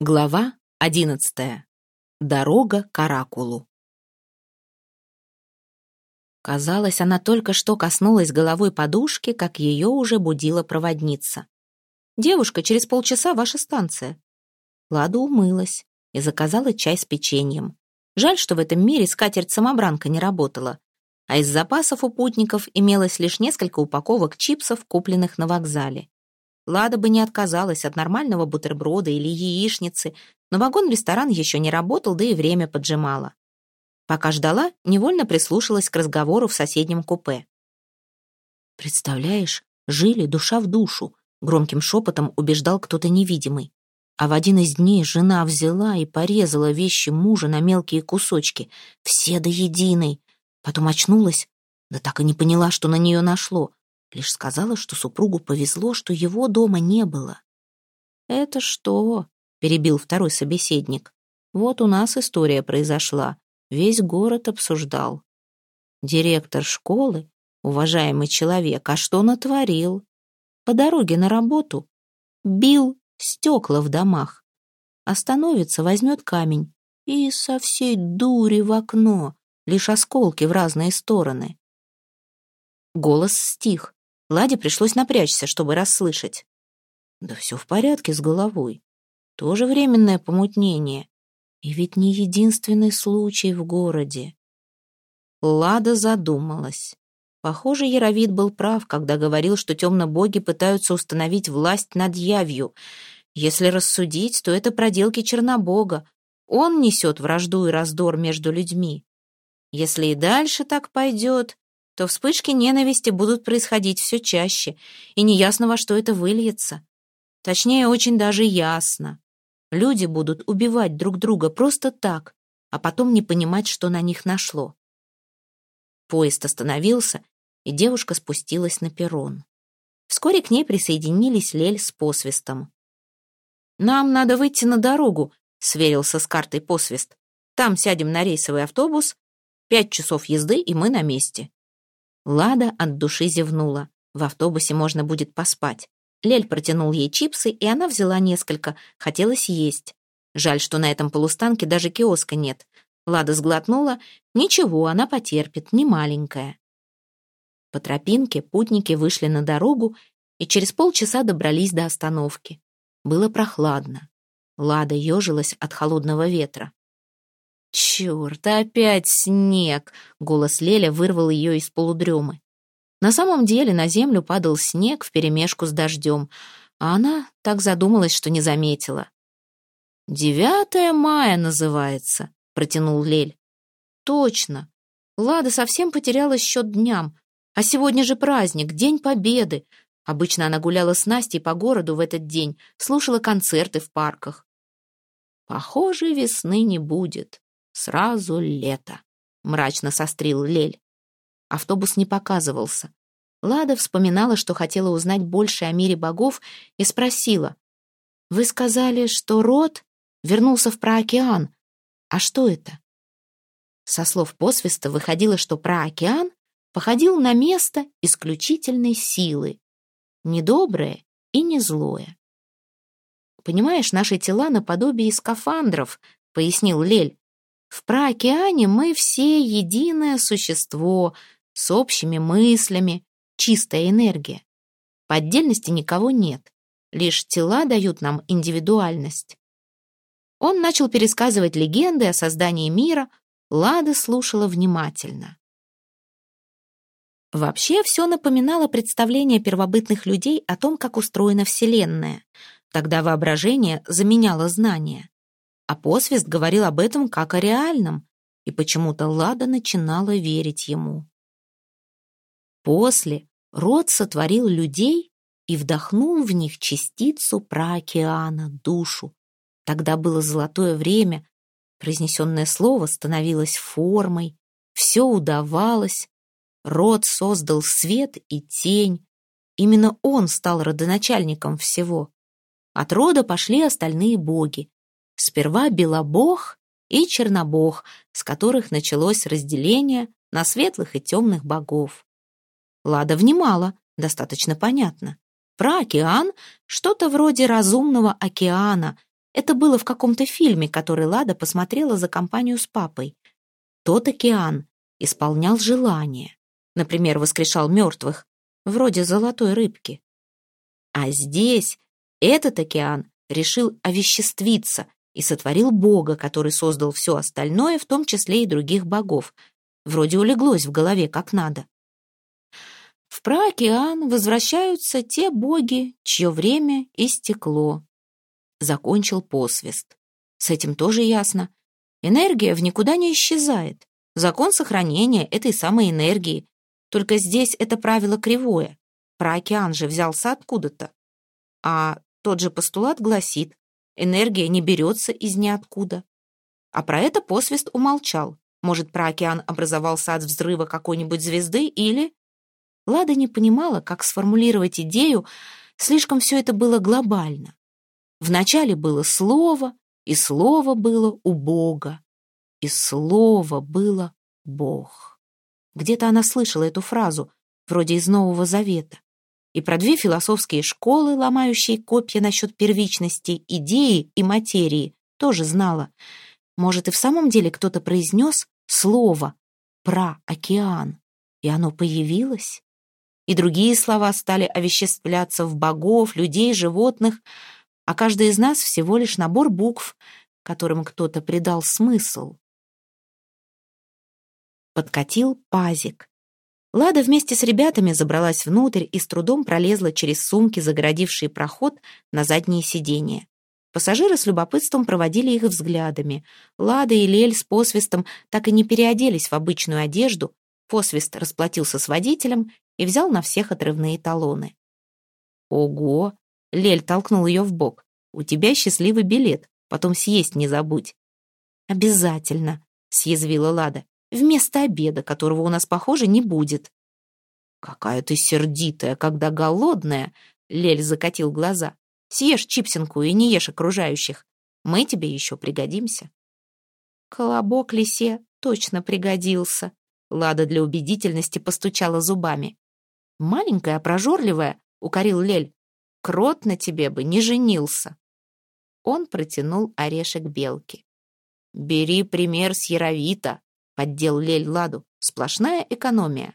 Глава одиннадцатая. Дорога к Оракулу. Казалось, она только что коснулась головой подушки, как ее уже будила проводница. «Девушка, через полчаса ваша станция». Лада умылась и заказала чай с печеньем. Жаль, что в этом мире скатерть-самобранка не работала, а из запасов у путников имелось лишь несколько упаковок чипсов, купленных на вокзале. Лада бы не отказалась от нормального бутерброда или яичницы, но вагон-ресторан еще не работал, да и время поджимало. Пока ждала, невольно прислушалась к разговору в соседнем купе. «Представляешь, жили душа в душу», — громким шепотом убеждал кто-то невидимый. А в один из дней жена взяла и порезала вещи мужа на мелкие кусочки, все до единой. Потом очнулась, да так и не поняла, что на нее нашло. Лишь сказала, что супругу повезло, что его дома не было. «Это что?» — перебил второй собеседник. «Вот у нас история произошла. Весь город обсуждал. Директор школы, уважаемый человек, а что натворил? По дороге на работу бил стекла в домах. Остановится, возьмет камень и со всей дури в окно, лишь осколки в разные стороны. Голос стих. Ладе пришлось напрячься, чтобы расслышать. Да все в порядке с головой. Тоже временное помутнение. И ведь не единственный случай в городе. Лада задумалась. Похоже, Яровид был прав, когда говорил, что темно-боги пытаются установить власть над явью. Если рассудить, то это проделки Чернобога. Он несет вражду и раздор между людьми. Если и дальше так пойдет, то вспышки ненависти будут происходить все чаще, и неясно, во что это выльется. Точнее, очень даже ясно. Люди будут убивать друг друга просто так, а потом не понимать, что на них нашло. Поезд остановился, и девушка спустилась на перрон. Вскоре к ней присоединились Лель с посвистом. «Нам надо выйти на дорогу», — сверился с картой посвист. «Там сядем на рейсовый автобус. Пять часов езды, и мы на месте». Лада от души зевнула. В автобусе можно будет поспать. Лель протянул ей чипсы, и она взяла несколько. Хотелось есть. Жаль, что на этом полустанке даже киоска нет. Лада сглотнула. Ничего, она потерпит, не маленькая. По тропинке путники вышли на дорогу и через полчаса добрались до остановки. Было прохладно. Лада ежилась от холодного ветра. «Черт, опять снег!» — голос Леля вырвал ее из полудремы. На самом деле на землю падал снег вперемешку с дождем, а она так задумалась, что не заметила. «Девятое мая называется», — протянул Лель. «Точно. Лада совсем потеряла счет дням. А сегодня же праздник, День Победы. Обычно она гуляла с Настей по городу в этот день, слушала концерты в парках. Похоже, весны не будет. Сразу лето, мрачно сострил Лель. Автобус не показывался. Лада вспоминала, что хотела узнать больше о мире богов, и спросила. «Вы сказали, что род вернулся в праокеан. А что это?» Со слов посвиста выходило, что праокеан походил на место исключительной силы, недоброе и не злое. «Понимаешь, наши тела наподобие скафандров», — пояснил Лель. В праокеане мы все единое существо с общими мыслями, чистая энергия. По отдельности никого нет, лишь тела дают нам индивидуальность. Он начал пересказывать легенды о создании мира, Лада слушала внимательно. Вообще все напоминало представление первобытных людей о том, как устроена Вселенная. Тогда воображение заменяло знания. А посвист говорил об этом как о реальном, и почему-то Лада начинала верить ему. После род сотворил людей и вдохнул в них частицу праокеана, душу. Тогда было золотое время, произнесенное слово становилось формой, все удавалось, род создал свет и тень, именно он стал родоначальником всего. От рода пошли остальные боги, Сперва Белобог и Чернобог, с которых началось разделение на светлых и темных богов. Лада внимала, достаточно понятно. Про океан — что-то вроде разумного океана. Это было в каком-то фильме, который Лада посмотрела за компанию с папой. Тот океан исполнял желания. Например, воскрешал мертвых, вроде золотой рыбки. А здесь этот океан решил овеществиться и сотворил Бога, который создал все остальное, в том числе и других богов. Вроде улеглось в голове как надо. В праокеан возвращаются те боги, чье время истекло. Закончил посвист. С этим тоже ясно. Энергия в никуда не исчезает. Закон сохранения этой самой энергии. Только здесь это правило кривое. Праокеан же взялся откуда-то. А тот же постулат гласит, энергия не берется из ниоткуда. А про это посвист умолчал. Может, праокеан образовался от взрыва какой-нибудь звезды или... Лада не понимала, как сформулировать идею, слишком все это было глобально. Вначале было слово, и слово было у Бога, и слово было Бог. Где-то она слышала эту фразу, вроде из Нового Завета. И про две философские школы, ломающие копья насчет первичности идеи и материи, тоже знала. Может, и в самом деле кто-то произнес слово про океан, и оно появилось? И другие слова стали овеществляться в богов, людей, животных, а каждый из нас всего лишь набор букв, которым кто-то придал смысл. Подкатил пазик. Лада вместе с ребятами забралась внутрь и с трудом пролезла через сумки, загородившие проход на заднее сиденье. Пассажиры с любопытством проводили их взглядами. Лада и Лель с посвистом так и не переоделись в обычную одежду. Посвист расплатился с водителем и взял на всех отрывные талоны. «Ого!» — Лель толкнул ее в бок. «У тебя счастливый билет, потом съесть не забудь». «Обязательно», — съязвила Лада, «вместо обеда, которого у нас, похоже, не будет». «Какая ты сердитая, когда голодная!» — Лель закатил глаза. Съешь чипсинку и не ешь окружающих. Мы тебе еще пригодимся». Колобок лисе точно пригодился. Лада для убедительности постучала зубами. «Маленькая, прожорливая», — укорил Лель. «Крот на тебе бы не женился». Он протянул орешек белки. «Бери пример с Яровита», — поддел Лель Ладу. «Сплошная экономия».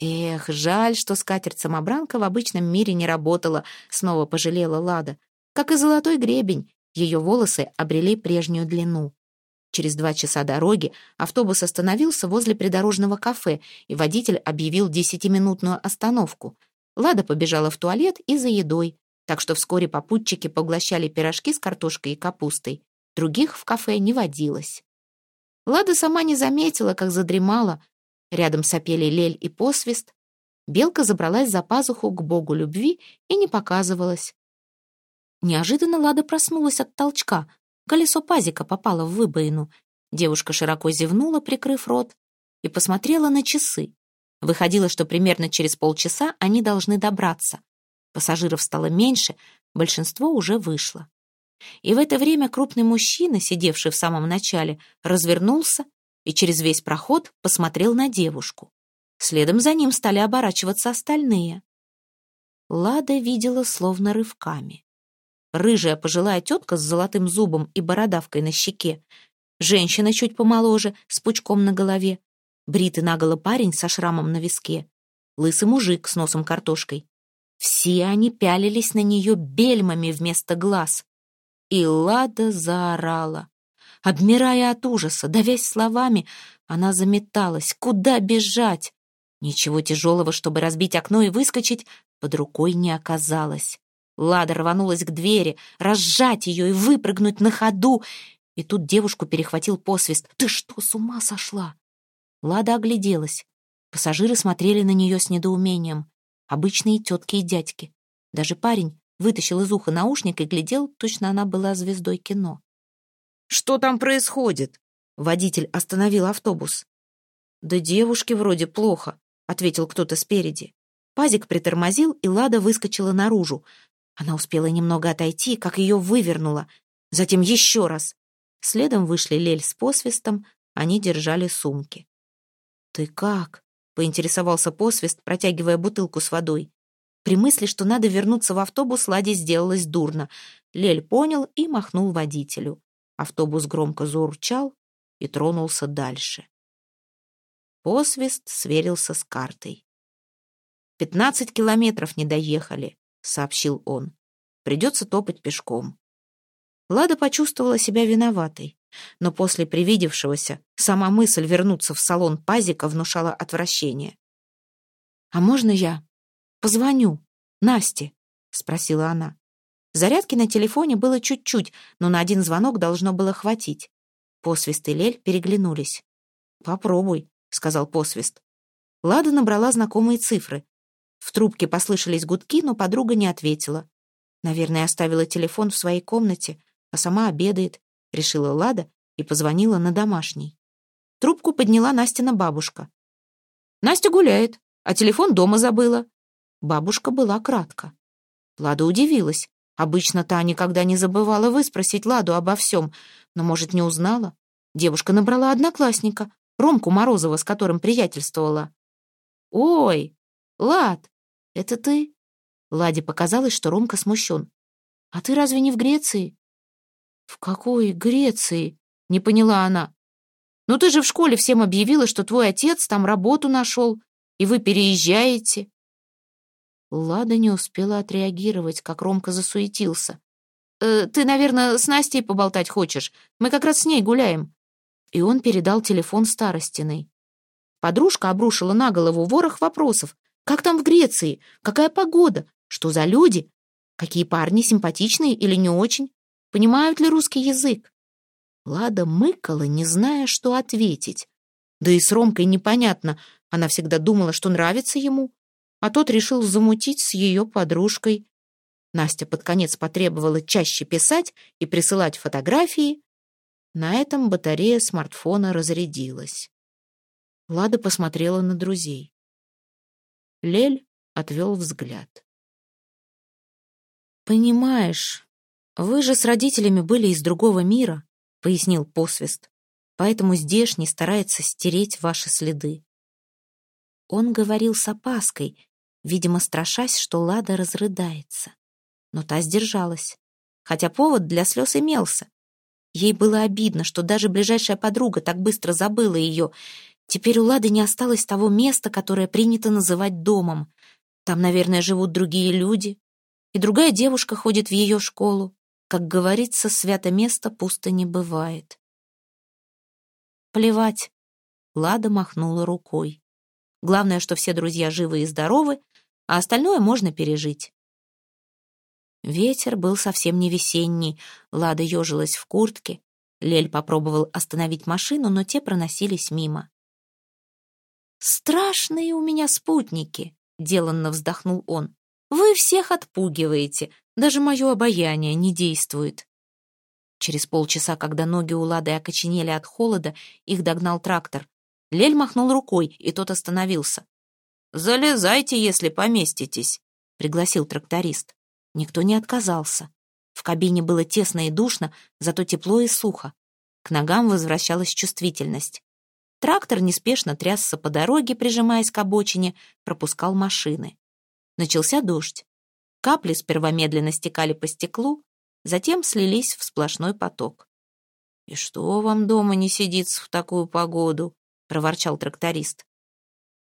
Эх, жаль, что скатерть-самобранка в обычном мире не работала, снова пожалела Лада. Как и золотой гребень, ее волосы обрели прежнюю длину. Через два часа дороги автобус остановился возле придорожного кафе, и водитель объявил десятиминутную остановку. Лада побежала в туалет и за едой, так что вскоре попутчики поглощали пирожки с картошкой и капустой. Других в кафе не водилось. Лада сама не заметила, как задремала, Рядом сопели лель и посвист. Белка забралась за пазуху к богу любви и не показывалась. Неожиданно Лада проснулась от толчка. Колесо пазика попало в выбоину. Девушка широко зевнула, прикрыв рот, и посмотрела на часы. Выходило, что примерно через полчаса они должны добраться. Пассажиров стало меньше, большинство уже вышло. И в это время крупный мужчина, сидевший в самом начале, развернулся и через весь проход посмотрел на девушку. Следом за ним стали оборачиваться остальные. Лада видела словно рывками. Рыжая пожилая тетка с золотым зубом и бородавкой на щеке, женщина чуть помоложе, с пучком на голове, бритый наголо парень со шрамом на виске, лысый мужик с носом картошкой. Все они пялились на нее бельмами вместо глаз. И Лада заорала. Обмирая от ужаса, давясь словами, она заметалась. Куда бежать? Ничего тяжелого, чтобы разбить окно и выскочить, под рукой не оказалось. Лада рванулась к двери, разжать ее и выпрыгнуть на ходу. И тут девушку перехватил посвист. «Ты что, с ума сошла?» Лада огляделась. Пассажиры смотрели на нее с недоумением. Обычные тетки и дядьки. Даже парень вытащил из уха наушник и глядел, точно она была звездой кино. «Что там происходит?» Водитель остановил автобус. «Да девушке вроде плохо», — ответил кто-то спереди. Пазик притормозил, и Лада выскочила наружу. Она успела немного отойти, как ее вывернуло. Затем еще раз. Следом вышли Лель с посвистом, они держали сумки. «Ты как?» — поинтересовался посвист, протягивая бутылку с водой. При мысли, что надо вернуться в автобус, Ладе сделалось дурно. Лель понял и махнул водителю. Автобус громко заурчал и тронулся дальше. Посвист сверился с картой. «Пятнадцать километров не доехали», — сообщил он. «Придется топать пешком». Лада почувствовала себя виноватой, но после привидевшегося сама мысль вернуться в салон пазика внушала отвращение. «А можно я позвоню Насте?» — спросила она. Зарядки на телефоне было чуть-чуть, но на один звонок должно было хватить. Посвист и Лель переглянулись. «Попробуй», — сказал Посвист. Лада набрала знакомые цифры. В трубке послышались гудки, но подруга не ответила. Наверное, оставила телефон в своей комнате, а сама обедает, решила Лада и позвонила на домашний. Трубку подняла Настина бабушка. «Настя гуляет, а телефон дома забыла». Бабушка была кратко. Лада удивилась. Обычно та никогда не забывала выспросить Ладу обо всем, но, может, не узнала? Девушка набрала одноклассника, Ромку Морозова, с которым приятельствовала. «Ой, Лад, это ты?» Ладе показалось, что Ромка смущен. «А ты разве не в Греции?» «В какой Греции?» — не поняла она. «Ну ты же в школе всем объявила, что твой отец там работу нашел, и вы переезжаете». Лада не успела отреагировать, как Ромка засуетился. «Э, «Ты, наверное, с Настей поболтать хочешь? Мы как раз с ней гуляем». И он передал телефон Старостиной. Подружка обрушила на голову ворох вопросов. «Как там в Греции? Какая погода? Что за люди? Какие парни, симпатичные или не очень? Понимают ли русский язык?» Лада мыкала, не зная, что ответить. Да и с Ромкой непонятно. Она всегда думала, что нравится ему, а тот решил замутить с ее подружкой. Настя под конец потребовала чаще писать и присылать фотографии. На этом батарея смартфона разрядилась. Лада посмотрела на друзей. Лель отвел взгляд. «Понимаешь, вы же с родителями были из другого мира», — пояснил посвист, «поэтому здешний старается стереть ваши следы». Он говорил с опаской, видимо, страшась, что Лада разрыдается. Но та сдержалась, хотя повод для слез имелся. Ей было обидно, что даже ближайшая подруга так быстро забыла ее. Теперь у Лады не осталось того места, которое принято называть домом. Там, наверное, живут другие люди, и другая девушка ходит в ее школу. Как говорится, свято место пусто не бывает. Плевать. Лада махнула рукой. Главное, что все друзья живы и здоровы, а остальное можно пережить. Ветер был совсем не весенний, Лада ежилась в куртке. Лель попробовал остановить машину, но те проносились мимо. «Страшные у меня спутники», — деланно вздохнул он. «Вы всех отпугиваете, даже мое обаяние не действует». Через полчаса, когда ноги у Лады окоченели от холода, их догнал трактор. Лель махнул рукой, и тот остановился. «Залезайте, если поместитесь», — пригласил тракторист. Никто не отказался. В кабине было тесно и душно, зато тепло и сухо. К ногам возвращалась чувствительность. Трактор неспешно трясся по дороге, прижимаясь к обочине, пропускал машины. Начался дождь. Капли сперва медленно стекали по стеклу, затем слились в сплошной поток. «И что вам дома не сидится в такую погоду?» — проворчал тракторист.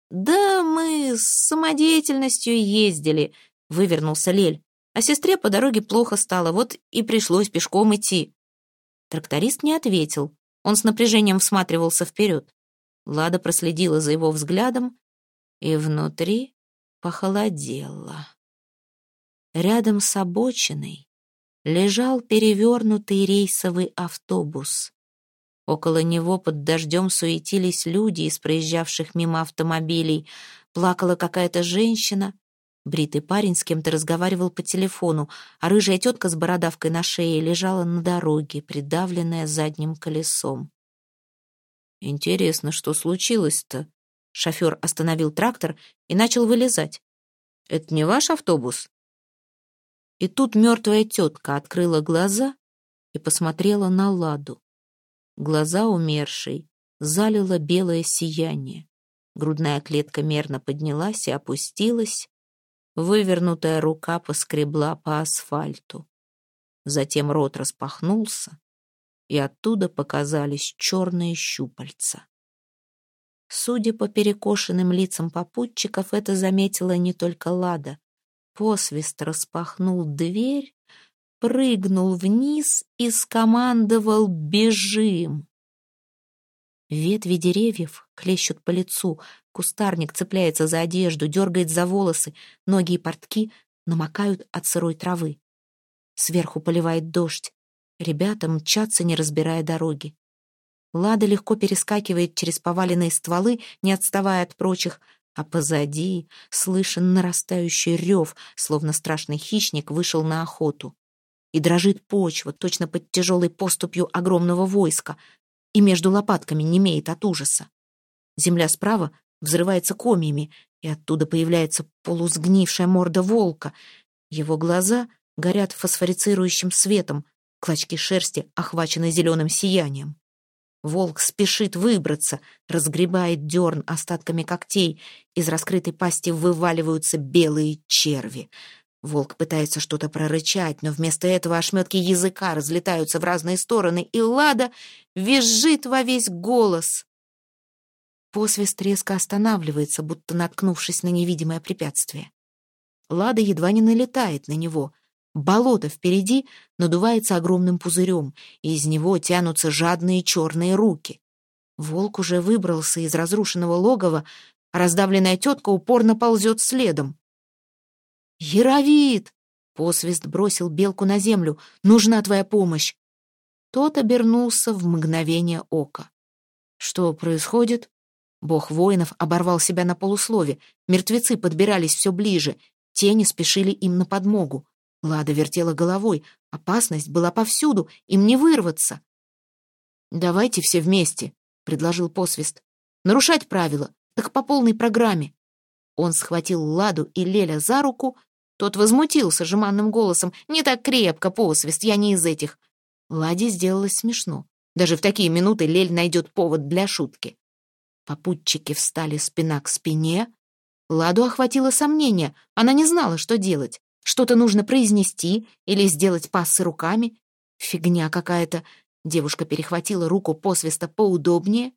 «Да мы с самодеятельностью ездили», — вывернулся Лель. «А сестре по дороге плохо стало, вот и пришлось пешком идти». Тракторист не ответил. Он с напряжением всматривался вперед. Лада проследила за его взглядом, и внутри похолодело. Рядом с обочиной лежал перевернутый рейсовый автобус. Около него под дождем суетились люди из проезжавших мимо автомобилей. Плакала какая-то женщина. Бритый парень с кем-то разговаривал по телефону, а рыжая тетка с бородавкой на шее лежала на дороге, придавленная задним колесом. «Интересно, что случилось-то?» Шофер остановил трактор и начал вылезать. «Это не ваш автобус?» И тут мертвая тетка открыла глаза и посмотрела на Ладу. Глаза умершей залило белое сияние. Грудная клетка мерно поднялась и опустилась. Вывернутая рука поскребла по асфальту. Затем рот распахнулся, и оттуда показались черные щупальца. Судя по перекошенным лицам попутчиков, это заметила не только Лада. Посвист распахнул дверь, прыгнул вниз и скомандовал «Бежим!». Ветви деревьев клещут по лицу, кустарник цепляется за одежду, дергает за волосы, ноги и портки намокают от сырой травы. Сверху поливает дождь. Ребята мчатся, не разбирая дороги. Лада легко перескакивает через поваленные стволы, не отставая от прочих, а позади слышен нарастающий рев, словно страшный хищник вышел на охоту. И дрожит почва, точно под тяжелой поступью огромного войска, и между лопатками немеет от ужаса. Земля справа взрывается комьями, и оттуда появляется полусгнившая морда волка. Его глаза горят фосфорицирующим светом, клочки шерсти охвачены зеленым сиянием. Волк спешит выбраться, разгребает дерн остатками когтей. Из раскрытой пасти вываливаются белые черви. Волк пытается что-то прорычать, но вместо этого ошметки языка разлетаются в разные стороны, и Лада визжит во весь голос. Посвист резко останавливается, будто наткнувшись на невидимое препятствие. Лада едва не налетает на него — Болото впереди надувается огромным пузырем, и из него тянутся жадные черные руки. Волк уже выбрался из разрушенного логова, а раздавленная тетка упорно ползет следом. «Яровит!» — посвист бросил белку на землю. «Нужна твоя помощь!» Тот обернулся в мгновение ока. «Что происходит?» Бог воинов оборвал себя на полуслове. Мертвецы подбирались все ближе. Тени спешили им на подмогу. Лада вертела головой. Опасность была повсюду, им не вырваться. «Давайте все вместе», — предложил посвист. «Нарушать правила, так по полной программе». Он схватил Ладу и Леля за руку. Тот возмутился жеманным голосом. «Не так крепко, посвист, я не из этих». Ладе сделалось смешно. Даже в такие минуты Лель найдет повод для шутки. Попутчики встали спина к спине. Ладу охватило сомнение. Она не знала, что делать. Что-то нужно произнести или сделать пассы руками. Фигня какая-то. Девушка перехватила руку посвиста поудобнее,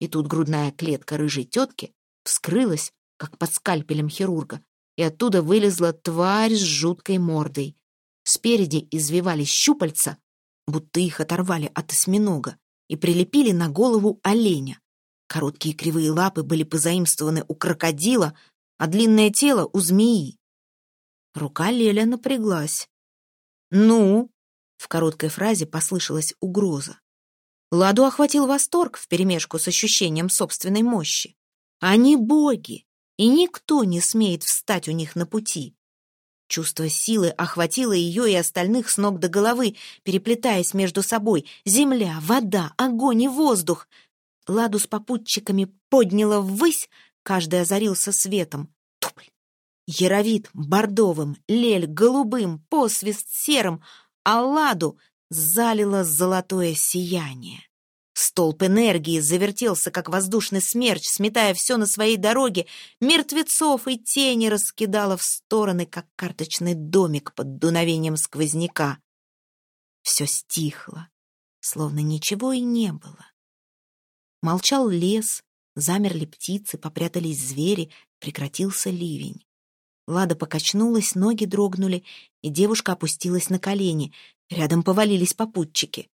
и тут грудная клетка рыжей тетки вскрылась, как под скальпелем хирурга, и оттуда вылезла тварь с жуткой мордой. Спереди извивались щупальца, будто их оторвали от осьминога, и прилепили на голову оленя. Короткие кривые лапы были позаимствованы у крокодила, а длинное тело — у змеи. Рука Леля напряглась. «Ну?» — в короткой фразе послышалась угроза. Ладу охватил восторг вперемешку с ощущением собственной мощи. Они боги, и никто не смеет встать у них на пути. Чувство силы охватило ее и остальных с ног до головы, переплетаясь между собой. Земля, вода, огонь и воздух. Ладу с попутчиками подняла ввысь, каждый озарился светом. Тупль, Яровит бордовым, лель голубым, посвист серым, а ладу залило золотое сияние. Столб энергии завертелся, как воздушный смерч, сметая все на своей дороге, мертвецов и тени раскидало в стороны, как карточный домик под дуновением сквозняка. Все стихло, словно ничего и не было. Молчал лес, замерли птицы, попрятались звери, прекратился ливень. Лада покачнулась, ноги дрогнули, и девушка опустилась на колени. Рядом повалились попутчики.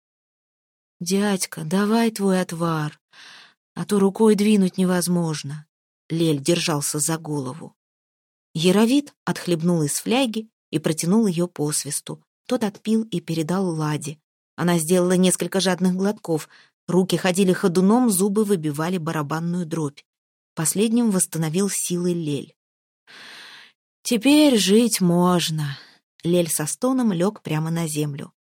«Дядька, давай твой отвар, а то рукой двинуть невозможно». Лель держался за голову. Яровит отхлебнул из фляги и протянул ее по свисту. Тот отпил и передал Ладе. Она сделала несколько жадных глотков. Руки ходили ходуном, зубы выбивали барабанную дробь. Последним восстановил силы Лель. «Теперь жить можно». Лель со стоном лег прямо на землю.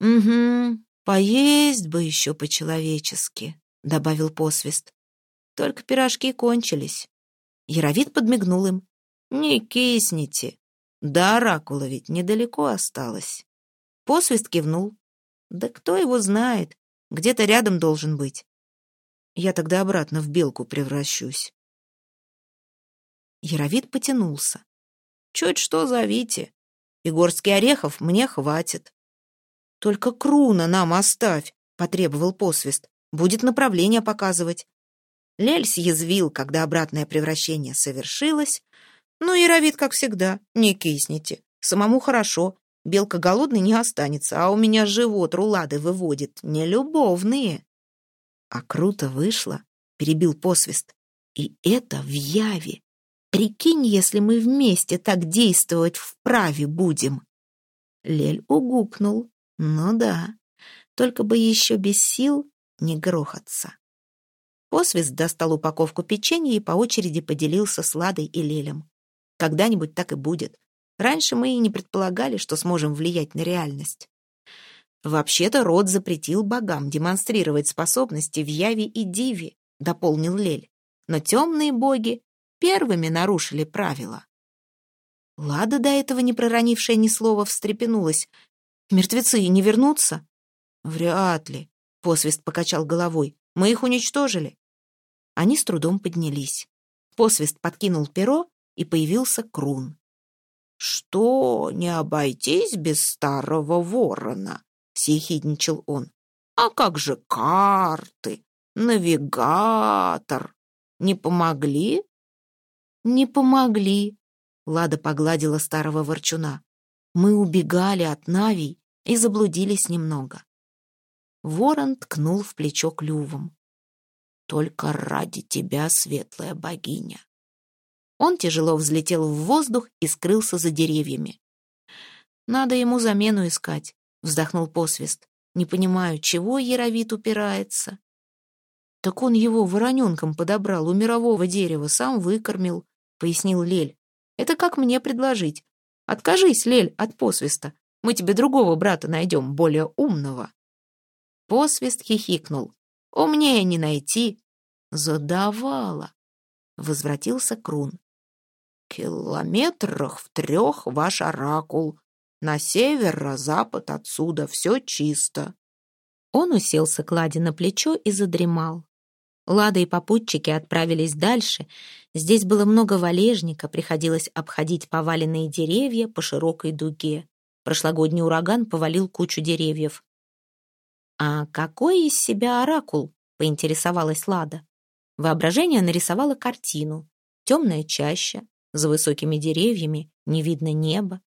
«Угу, поесть бы еще по-человечески», — добавил посвист. «Только пирожки кончились». Яровид подмигнул им. «Не кисните. До оракула ведь недалеко осталось». Посвист кивнул. «Да кто его знает? Где-то рядом должен быть. Я тогда обратно в белку превращусь». Яровид потянулся. «Чуть что зовите. и горстки орехов мне хватит». «Только круна нам оставь», — потребовал посвист. «Будет направление показывать». Лель съязвил, когда обратное превращение совершилось. Ну и Равид, как всегда, не кисните. Самому хорошо, белка голодной не останется, а у меня живот рулады выводит. Нелюбовные. А круто вышло, перебил посвист. И это в яве. Прикинь, если мы вместе так действовать вправе будем. Лель угукнул. Ну да, только бы еще без сил не грохаться. Посвист достал упаковку печенья и по очереди поделился с Ладой и Лелем. Когда-нибудь так и будет. Раньше мы и не предполагали, что сможем влиять на реальность. Вообще-то род запретил богам демонстрировать способности в Яве и Диве, дополнил Лель. Но темные боги первыми нарушили правила. Лада, до этого не проронившая ни слова, встрепенулась. «Мертвецы не вернутся?» «Вряд ли», — посвист покачал головой. «Мы их уничтожили». Они с трудом поднялись. Посвист подкинул перо, и появился Крун. «Что, не обойтись без старого ворона?» — съехидничал он. «А как же карты, навигатор? Не помогли?» «Не помогли», — Лада погладила старого ворчуна. «Мы убегали от Навий и заблудились немного». Ворон ткнул в плечо клювом. «Только ради тебя, светлая богиня». Он тяжело взлетел в воздух и скрылся за деревьями. «Надо ему замену искать», — вздохнул посвист. «Не понимаю, чего Яровит упирается?» «Так он его вороненком подобрал у мирового дерева, сам выкормил», — пояснил Лель. «Это как мне предложить? Откажись, Лель, от посвиста. Мы тебе другого брата найдем, более умного». Посвист хихикнул. «Умнее не найти». «Задавала», — возвратился Крун километрах в трех ваш оракул. На север-запад отсюда все чисто». Он уселся к Ладе на плечо и задремал. Лада и попутчики отправились дальше. Здесь было много валежника, приходилось обходить поваленные деревья по широкой дуге. Прошлогодний ураган повалил кучу деревьев. «А какой из себя оракул?» — поинтересовалась Лада. Воображение нарисовало картину. Темная чаща, за высокими деревьями не видно неба.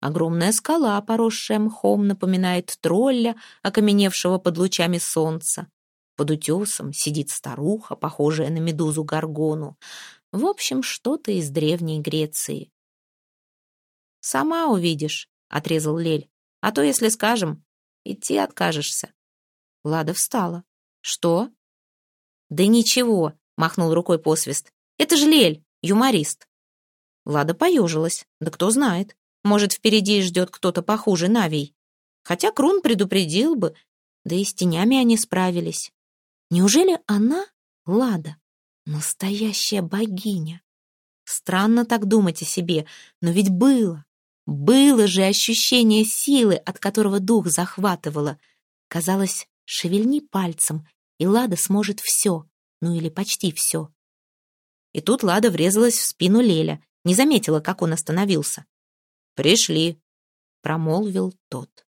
Огромная скала, поросшая мхом, напоминает тролля, окаменевшего под лучами солнца. Под утесом сидит старуха, похожая на медузу Гаргону. В общем, что-то из Древней Греции. «Сама увидишь», — отрезал Лель. «А то, если скажем, идти откажешься». Лада встала. «Что?» «Да ничего», — махнул рукой посвист. «Это же Лель, юморист». Лада поежилась. Да кто знает. Может, впереди ждет кто-то похуже Навий. Хотя Крун предупредил бы, да и с тенями они справились. Неужели она, Лада, настоящая богиня? Странно так думать о себе, но ведь было. Было же ощущение силы, от которого дух захватывало. Казалось, шевельни пальцем, и Лада сможет все, ну или почти все. И тут Лада врезалась в спину Леля, не заметила, как он остановился. «Пришли», — промолвил тот.